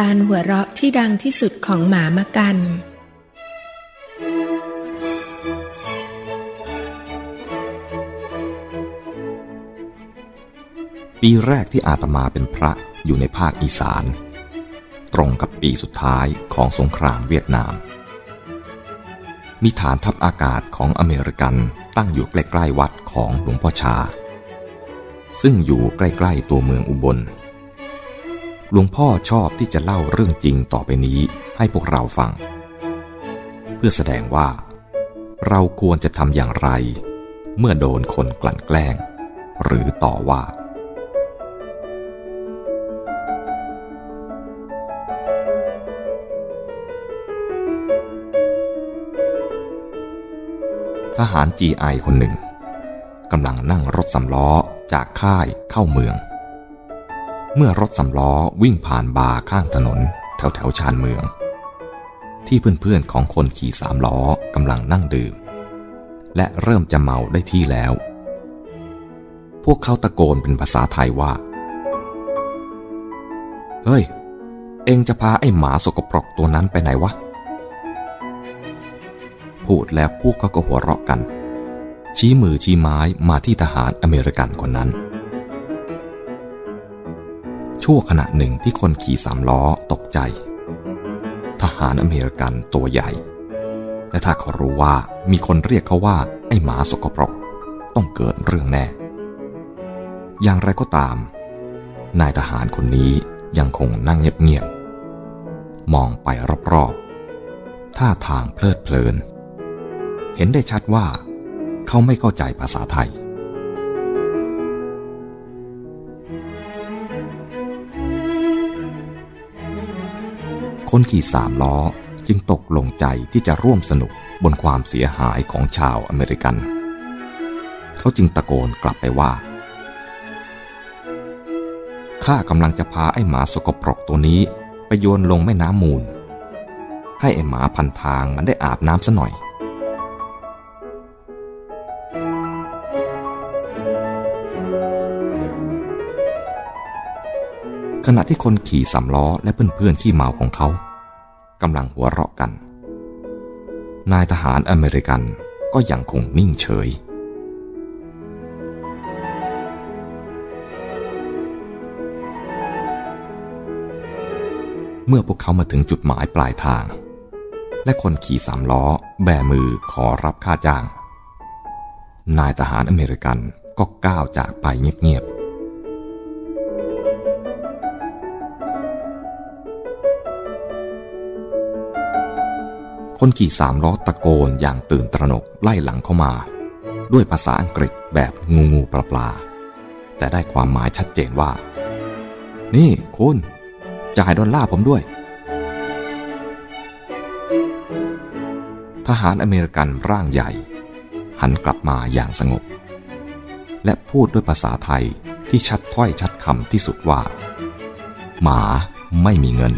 การหัวเราะที่ดังที่สุดของหมามกัน ปีแรกที่อาตมาเป็นพระอยู่ในภาคอีสาน ตรงกับปีสุดท้ายของสงครามเวียดนาม มีฐานทัพอากาศของอเมริกันตั้งอยู่ใกล้ๆวัดของหลวงพ่อชา ซึ่งอยู่ใกล้ๆตัวเมืองอุบล หลวงพ่อชอบที่จะเล่าเรื่องจริงต่อไปนี้ให้พวกเราฟัง เพื่อแสดงว่า เราควรจะทำอย่างไร เมื่อโดนคนกลั่นแกล้ง หรือต่อว่าทหาร GI คนหนึ่งกำลังนั่งรถสำล้อจากค่ายเข้าเมือง เมื่อรถสำล้อวิ่งผ่านบาร์ข้างถนน แถวแถวชานเมือง ที่เพื่อนๆของคนขี่สามล้อกำลังนั่งดื่ม และเริ่มจะเมาได้ที่แล้ว พวกเขาตะโกนเป็นภาษาไทยว่า เฮ้ย เองจะพาไอ้หมาสกปรกตัวนั้นไปไหนวะ พูดแล้วพวกเขาก็หัวเราะกัน ชี้มือชี้ไม้มาที่ทหารอเมริกันคนนั้น ชั่วขณะหนึ่งที่คนขี่สามล้อตกใจ ทหารอเมริกันตัวใหญ่ และถ้าเขารู้ว่ามีคนเรียกเขาว่า ไอ้หมาสกปรก ต้องเกิดเรื่องแน่ อย่างไรก็ตาม นายทหารคนนี้ยังคงนั่งเงียบๆมองไปรอบๆท่าทางเพลิดเพลิน เห็นได้ชัดว่า เขาไม่เข้าใจภาษาไทย คนขี่สามล้อจึงตกลงใจที่จะร่วมสนุกบนความเสียหายของชาวอเมริกัน เขาจึงตะโกนกลับไปว่าข้ากำลังจะพาไอ้หมาสกปรกตัวนี้ไปโยนลงแม่น้ำมูล ให้ไอ้หมาพันทางมันได้อาบน้ำซะหน่อย ขณะที่คนขี่สามล้อและเพื่อนๆขี้เมาของเขากำลังหัวเราะกัน นายทหารอเมริกันก็ยังคงนิ่งเฉย เมื่อพวกเขามาถึงจุดหมายปลายทาง และคนขี่สามล้อ แบมือขอรับค่าจ้าง นายทหารอเมริกันก็ก้าวจากไปเงียบๆ คนขี่สามล้อตะโกนอย่างตื่นตระหนกไล่หลังเข้ามา ด้วยภาษาอังกฤษแบบงูงูปลาปลาแต่ได้ความหมายชัดเจนว่า นี่คุณจ่ายดอลลาร์ผมด้วย ทหารอเมริกันร่างใหญ่ หันกลับมาอย่างสงบ และพูดด้วยภาษาไทยที่ชัดถ้อยชัดคำที่สุดว่า หมาไม่มีเงิน